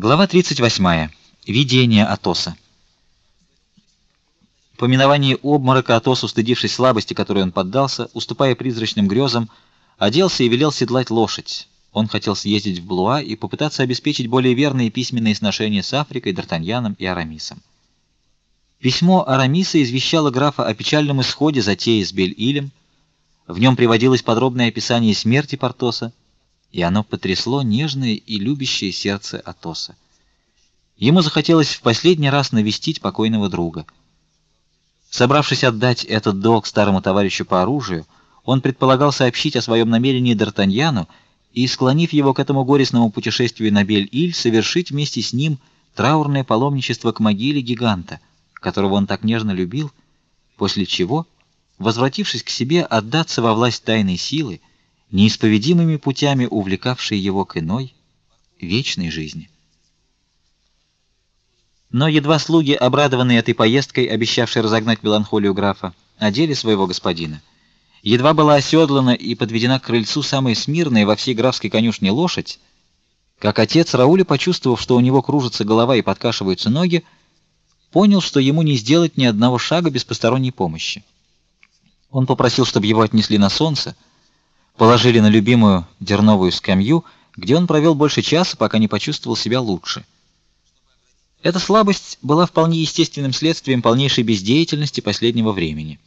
Глава 38. Видение Атоса. По миновании обморока Атос, устыдившись слабости, которой он поддался, уступая призрачным грезам, оделся и велел седлать лошадь. Он хотел съездить в Блуа и попытаться обеспечить более верные письменные сношения с Африкой, Д'Артаньяном и Арамисом. Письмо Арамиса извещало графа о печальном исходе затеи с Бель-Илем. В нем приводилось подробное описание смерти Портоса, и оно потрясло нежное и любящее сердце Атоса. Ему захотелось в последний раз навестить покойного друга. Собравшись отдать этот долг старому товарищу по оружию, он предполагал сообщить о своем намерении Д'Артаньяну и, склонив его к этому горестному путешествию на Бель-Иль, совершить вместе с ним траурное паломничество к могиле гиганта, которого он так нежно любил, после чего, возвратившись к себе, отдаться во власть тайной силы, неисповедимыми путями увлекавшей его к иной, вечной жизни. Но едва слуги, обрадованные этой поездкой, обещавшие разогнать меланхолию графа, одели своего господина, едва была оседлана и подведена к крыльцу самая смирная во всей графской конюшне лошадь, как отец Рауля, почувствовав, что у него кружится голова и подкашиваются ноги, понял, что ему не сделать ни одного шага без посторонней помощи. Он попросил, чтобы его отнесли на солнце, положили на любимую дерновую скамью, где он провел больше часа, пока не почувствовал себя лучше. Эта слабость была вполне естественным следствием полнейшей бездеятельности последнего времени.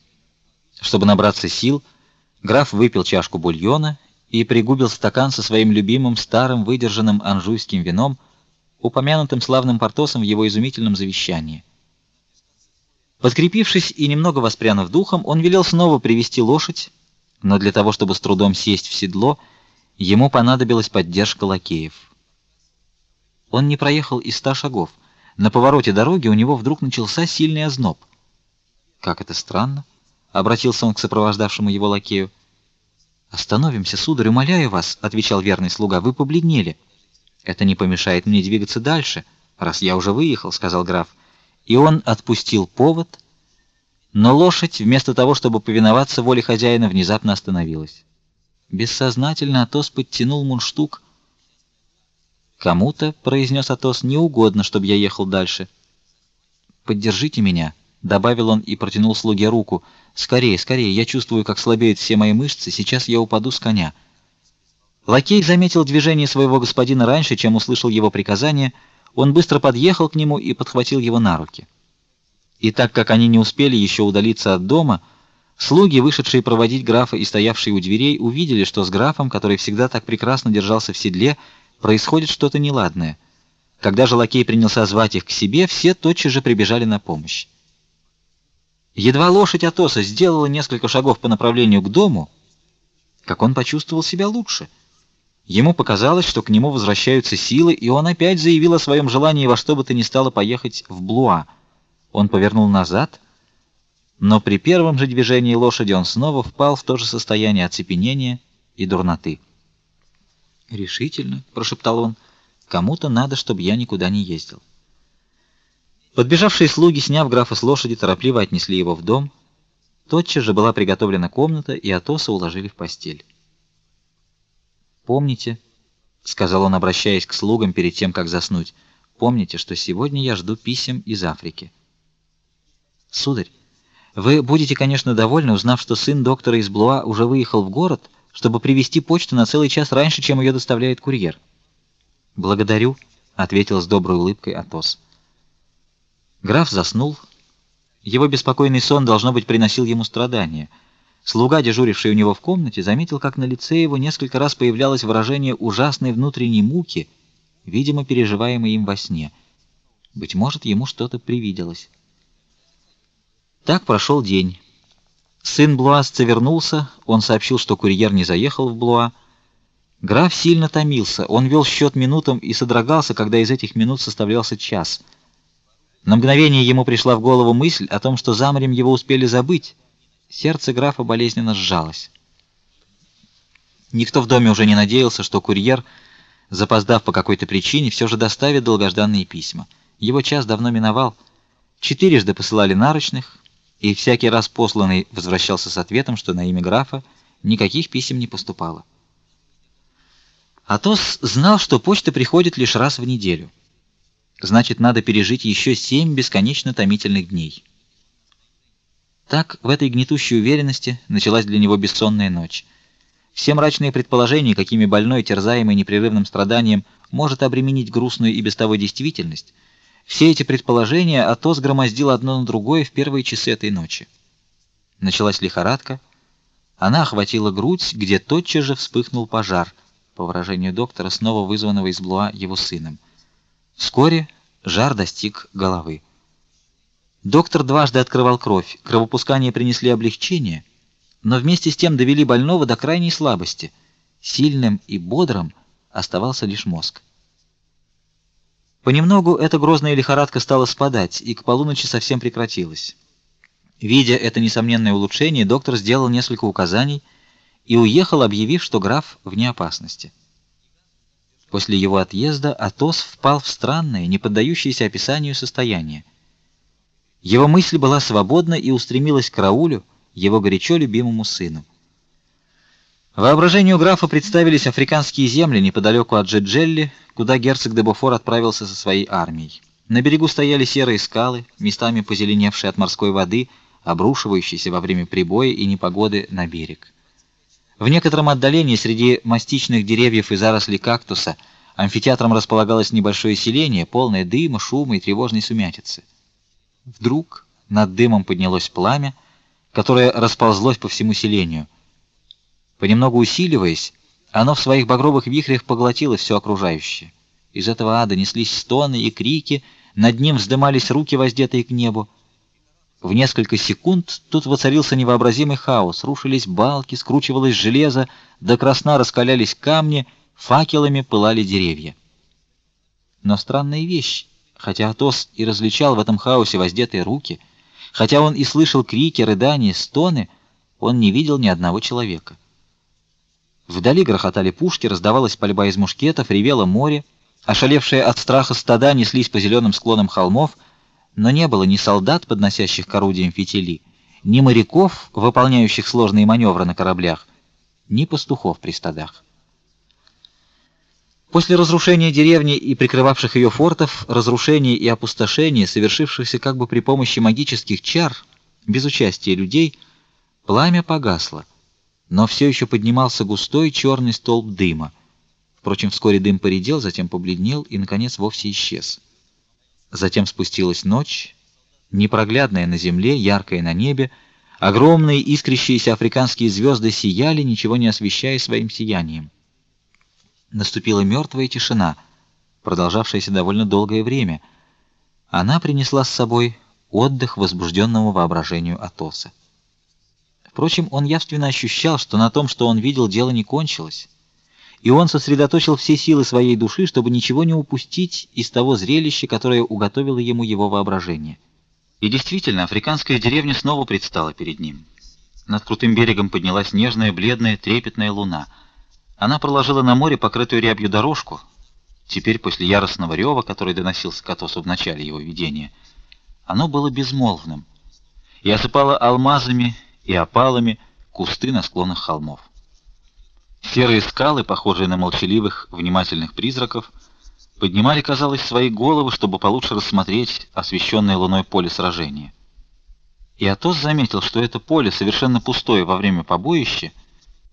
Чтобы набраться сил, граф выпил чашку бульона и пригубил стакан со своим любимым старым выдержанным анжуйским вином, упомянутым славным Портосом в его изумительном завещании. Подкрепившись и немного воспрянув духом, он велел снова привести лошадь но для того, чтобы с трудом сесть в седло, ему понадобилась поддержка лакеев. Он не проехал и ста шагов. На повороте дороги у него вдруг начался сильный озноб. Как это странно, обратился он к сопровождавшему его лакею. Остановимся, сударь, умоляю вас, отвечал верный слуга. Вы побледнели. Это не помешает мне двигаться дальше, раз я уже выехал, сказал граф. И он отпустил повод но лошадь, вместо того, чтобы повиноваться воле хозяина, внезапно остановилась. Бессознательно Атос подтянул мундштук. Кому-то, произнес Атос, не угодно, чтобы я ехал дальше. Поддержите меня, добавил он и протянул слуге руку. Скорее, скорее, я чувствую, как слабеют все мои мышцы, сейчас я упаду с коня. Лакей заметил движение своего господина раньше, чем услышал его приказание. Он быстро подъехал к нему и подхватил его на руки. И так как они не успели еще удалиться от дома, слуги, вышедшие проводить графа и стоявшие у дверей, увидели, что с графом, который всегда так прекрасно держался в седле, происходит что-то неладное. Когда же лакей принялся звать их к себе, все тотчас же прибежали на помощь. Едва лошадь Атоса сделала несколько шагов по направлению к дому, как он почувствовал себя лучше. Ему показалось, что к нему возвращаются силы, и он опять заявил о своем желании во что бы то ни стало поехать в Блуа. Он повернул назад, но при первом же движении лошади он снова впал в то же состояние оцепенения и дурноты. "Решительно", прошептал он. "Кому-то надо, чтобы я никуда не ездил". Подбежавшие слуги, сняв графа с лошади, торопливо отнесли его в дом. Тотчас же была приготовлена комната, и Атоса уложили в постель. "Помните", сказал он, обращаясь к слугам перед тем, как заснуть. "Помните, что сегодня я жду писем из Африки". Сударь, вы будете, конечно, довольны, узнав, что сын доктора из Блуа уже выехал в город, чтобы привезти почту на целый час раньше, чем ее доставляет курьер. Благодарю, ответил с доброй улыбкой Атос. Граф заснул. Его беспокойный сон должно быть приносил ему страдания. Слуга, дежуривший у него в комнате, заметил, как на лице его несколько раз появлялось выражение ужасной внутренней муки, видимо, переживаемой им во сне. Быть может, ему что-то привиделось. Так прошел день. Сын Блуасца вернулся, он сообщил, что курьер не заехал в Блуа. Граф сильно томился, он вел счет минутам и содрогался, когда из этих минут составлялся час. На мгновение ему пришла в голову мысль о том, что за морем его успели забыть. Сердце графа болезненно сжалось. Никто в доме уже не надеялся, что курьер, запоздав по какой-то причине, все же доставит долгожданные письма. Его час давно миновал. Четырежды посылали нарочных, и всякий раз посланный возвращался с ответом, что на имя графа никаких писем не поступало. Атос знал, что почта приходит лишь раз в неделю. значит, надо пережить еще семь бесконечно томительных дней. Так, в этой гнетущей уверенности началась для него бессонная ночь. Все мрачные предположения, какими больной, терзаемый непрерывным страданием, может обременить грустную и без того действительность, все эти предположения Атос громоздил одно на другое в первые часы этой ночи. Началась лихорадка, она охватила грудь, где тотчас же вспыхнул пожар, по выражению доктора, снова вызванного из Блуа его сыном. Вскоре жар достиг головы. Доктор дважды открывал кровь, кровопускания принесли облегчение, но вместе с тем довели больного до крайней слабости. Сильным и бодрым оставался лишь мозг. Понемногу эта грозная лихорадка стала спадать, и к полуночи совсем прекратилась. Видя это несомненное улучшение, доктор сделал несколько указаний и уехал, объявив, что граф вне опасности. После его отъезда Атос впал в странное, не поддающееся описанию состояние. Его мысль была свободна и устремилась к Раулю, его горячо любимому сыну. Воображению графа представились африканские земли неподалеку от Джеджелли, куда герцог де Бофор отправился со своей армией. На берегу стояли серые скалы, местами позеленевшие от морской воды, обрушивающиеся во время прибоя и непогоды на берег. В некотором отдалении среди мастичных деревьев и зарослей кактуса амфитеатром располагалось небольшое селение, полное дыма, шума и тревожной сумятицы. Вдруг над дымом поднялось пламя, которое расползлось по всему селению. Понемногу усиливаясь, оно в своих багровых вихрях поглотило все окружающее. Из этого ада неслись стоны и крики, над ним вздымались руки, воздетые к небу. В несколько секунд тут воцарился невообразимый хаос. Рушились балки, скручивалось железо, до красна раскалялись камни, факелами пылали деревья. Но странная вещь, хотя Атос и различал в этом хаосе воздетые руки, хотя он и слышал крики, рыдания, стоны, он не видел ни одного человека. Вдали грохотали пушки, раздавалась пальба из мушкетов, ревело море, ошалевшие от страха стада неслись по зеленым склонам холмов — но не было ни солдат, подносящих к орудиям фитили, ни моряков, выполняющих сложные маневры на кораблях, ни пастухов при стадах. После разрушения деревни и прикрывавших ее фортов, разрушения и опустошения, совершившихся как бы при помощи магических чар, без участия людей, пламя погасло, но все еще поднимался густой черный столб дыма. Впрочем, вскоре дым поредел, затем побледнел и наконец вовсе исчез. Затем спустилась ночь, непроглядная на земле, яркая на небе. Огромные искрящиеся африканские звезды сияли, ничего не освещая своим сиянием. Наступила мертвая тишина, продолжавшаяся довольно долгое время. Она принесла с собой отдых возбужденному воображению Атоса. Впрочем, он явственно ощущал, что на том, что он видел, дело не кончилось и он сосредоточил все силы своей души, чтобы ничего не упустить из того зрелища, которое уготовило ему его воображение. И действительно, африканская деревня снова предстала перед ним. Над крутым берегом поднялась нежная, бледная, трепетная луна. Она проложила на море покрытую рябью дорожку. Теперь после яростного рева, который доносился к Атосу в начале его видения, оно было безмолвным и осыпало алмазами и опалами кусты на склонах холмов. Серые скалы, похожие на молчаливых, внимательных призраков, поднимали, казалось, свои головы, чтобы получше рассмотреть освещенное луной поле сражения. И Атос заметил, что это поле, совершенно пустое во время побоища,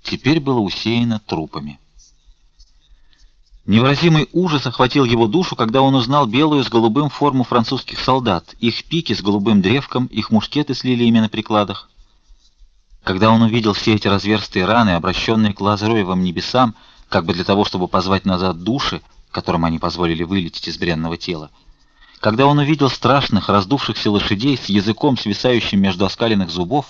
теперь было усеяно трупами. Невыразимый ужас охватил его душу, когда он узнал белую с голубым форму французских солдат, их пики с голубым древком, их мушкеты с лилиями на прикладах. Когда он увидел все эти разверстые раны, обращенные к лазароевым небесам, как бы для того, чтобы позвать назад души, которым они позволили вылететь из бренного тела, когда он увидел страшных раздувшихся лошадей с языком свисающим между оскаленных зубов,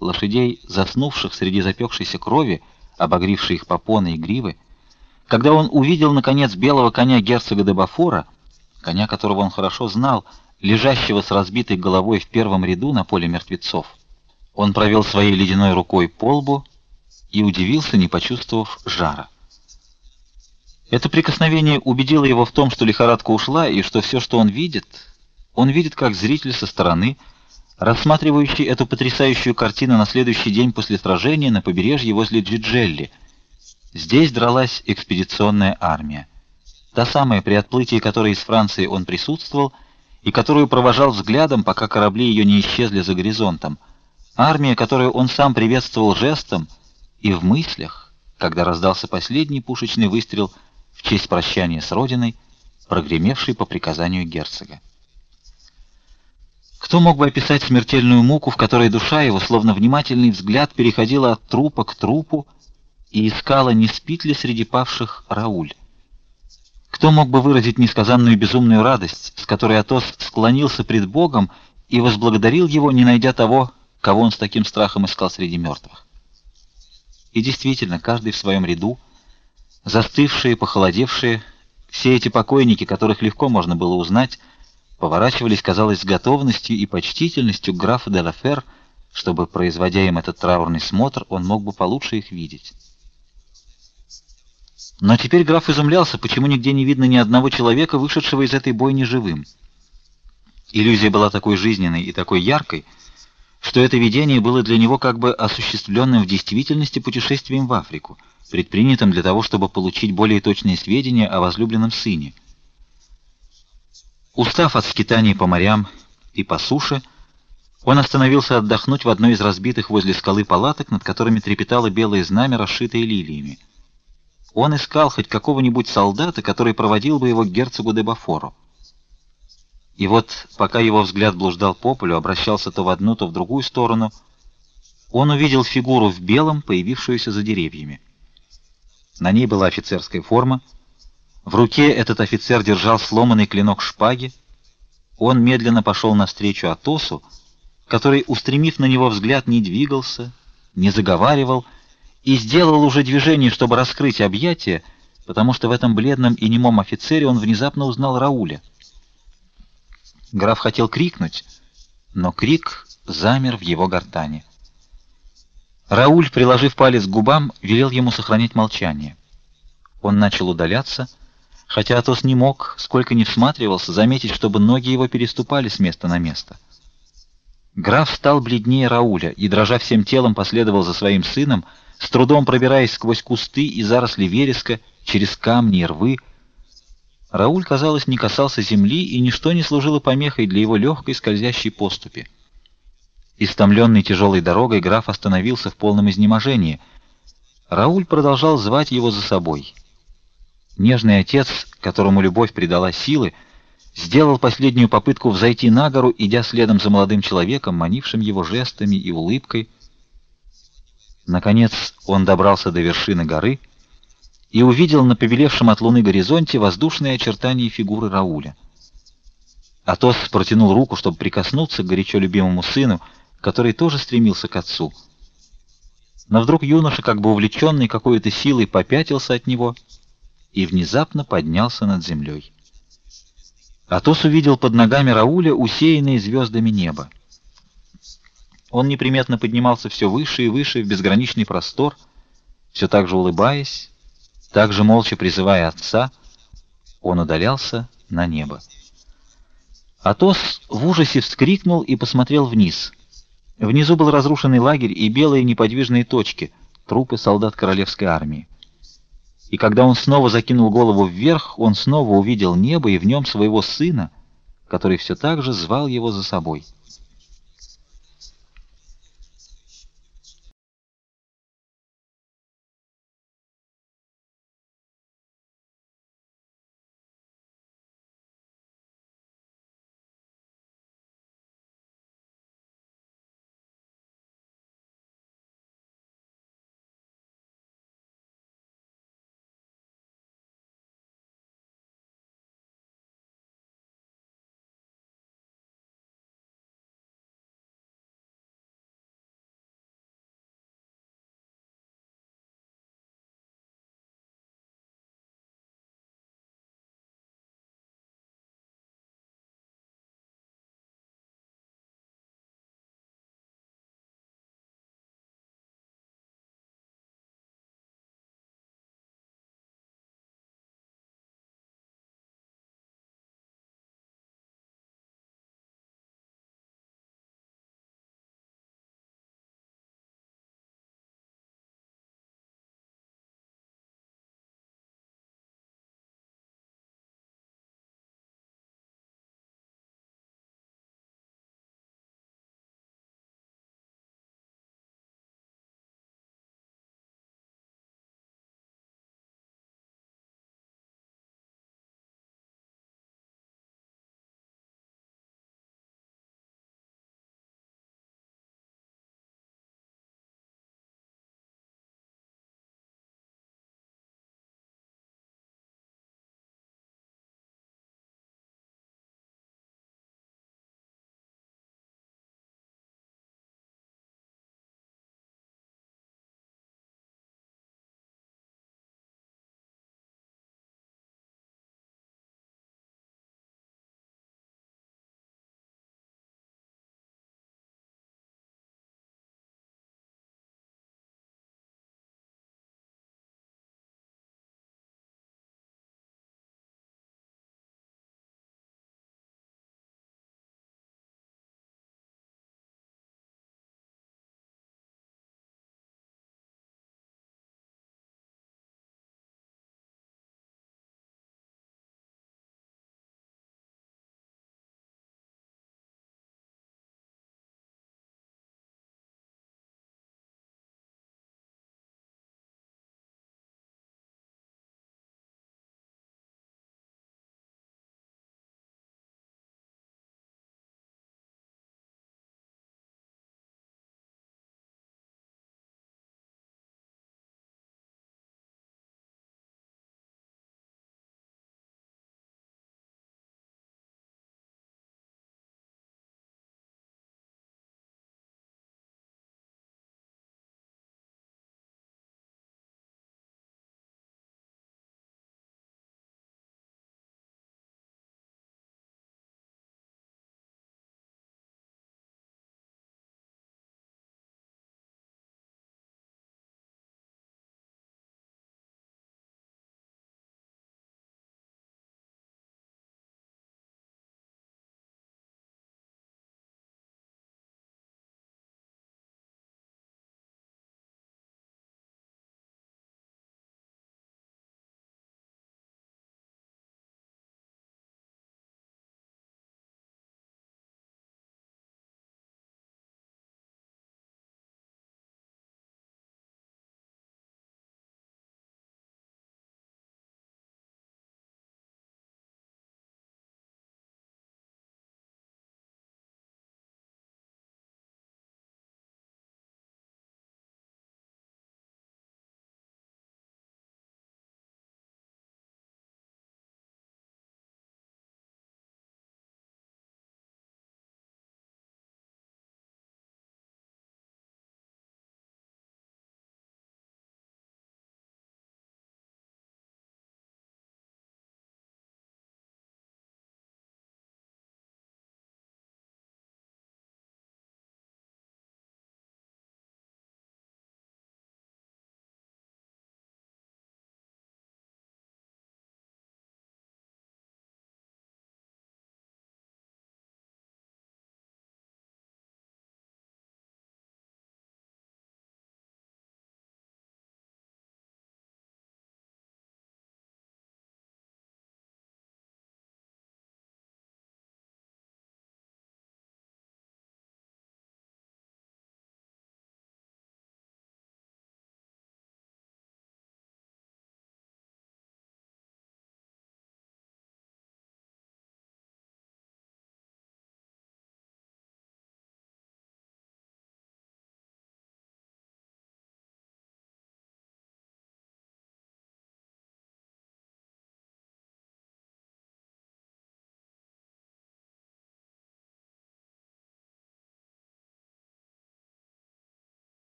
лошадей, заснувших среди запекшейся крови, обогревшей их попоны и гривы, когда он увидел наконец белого коня герцога де Бафора, коня, которого он хорошо знал, лежащего с разбитой головой в первом ряду на поле мертвецов, он провел своей ледяной рукой по лбу и удивился, не почувствовав жара. Это прикосновение убедило его в том, что лихорадка ушла и что все, что он видит, он видит как зритель со стороны, рассматривающий эту потрясающую картину на следующий день после сражения на побережье возле Джиджелли. Здесь дралась экспедиционная армия. та самая, при отплытии которой из Франции он присутствовал и которую провожал взглядом, пока корабли ее не исчезли за горизонтом, армия, которую он сам приветствовал жестом и в мыслях, когда раздался последний пушечный выстрел в честь прощания с родиной, прогремевший по приказанию герцога. Кто мог бы описать смертельную муку, в которой душа его, словно внимательный взгляд, переходила от трупа к трупу и искала, не спит ли среди павших Рауль? Кто мог бы выразить несказанную безумную радость, с которой Атос склонился пред Богом и возблагодарил его, не найдя того, кого он с таким страхом искал среди мертвых? И действительно, каждый в своем ряду, застывшие, похолодевшие, все эти покойники, которых легко можно было узнать, поворачивались, казалось, с готовностью и почтительностью к графу де Лафер, чтобы, производя им этот траурный смотр, он мог бы получше их видеть. Но теперь граф изумлялся, почему нигде не видно ни одного человека, вышедшего из этой бойни живым. Иллюзия была такой жизненной и такой яркой, что это видение было для него как бы осуществленным в действительности путешествием в Африку, предпринятым для того, чтобы получить более точные сведения о возлюбленном сыне. Устав от скитаний по морям и по суше, он остановился отдохнуть в одной из разбитых возле скалы палаток, над которыми трепетало белое знамя, расшитое лилиями. Он искал хоть какого-нибудь солдата, который проводил бы его к герцогу де Бафору. И вот, пока его взгляд блуждал по полю, обращался то в одну, то в другую сторону, он увидел фигуру в белом, появившуюся за деревьями. На ней была офицерская форма, в руке этот офицер держал сломанный клинок шпаги. Он медленно пошел навстречу Атосу, который, устремив на него взгляд, не двигался, не заговаривал и сделал уже движение, чтобы раскрыть объятия, потому что в этом бледном и немом офицере он внезапно узнал Рауля. Граф хотел крикнуть, но крик замер в его гортани. Рауль, приложив палец к губам, велел ему сохранять молчание. Он начал удаляться, хотя Атос не мог, сколько ни всматривался, заметить, чтобы ноги его переступали с места на место. Граф стал бледнее Рауля и, дрожа всем телом, последовал за своим сыном, с трудом пробираясь сквозь кусты и заросли вереска, через камни и рвы. Рауль, казалось, не касался земли, и ничто не служило помехой для его легкой скользящей поступи. Истомленный тяжелой дорогой, граф остановился в полном изнеможении. Рауль продолжал звать его за собой — Нежный отец, которому любовь придала силы, сделал последнюю попытку взойти на гору, идя следом за молодым человеком, манившим его жестами и улыбкой. Наконец он добрался до вершины горы и увидел на побелевшем от луны горизонте воздушные очертания фигуры Рауля. Атос протянул руку, чтобы прикоснуться к горячо любимому сыну, который тоже стремился к отцу. Но вдруг юноша, как бы увлеченный какой-то силой, попятился от него — и внезапно поднялся над землей. Атос увидел под ногами Рауля усеянное звездами небо. Он неприметно поднимался все выше и выше в безграничный простор, все так же улыбаясь, так же молча призывая отца, он удалялся на небо. Атос в ужасе вскрикнул и посмотрел вниз. Внизу был разрушенный лагерь и белые неподвижные точки, трупы солдат королевской армии. И когда он снова закинул голову вверх, он снова увидел небо и в нем своего сына, который все так же звал его за собой.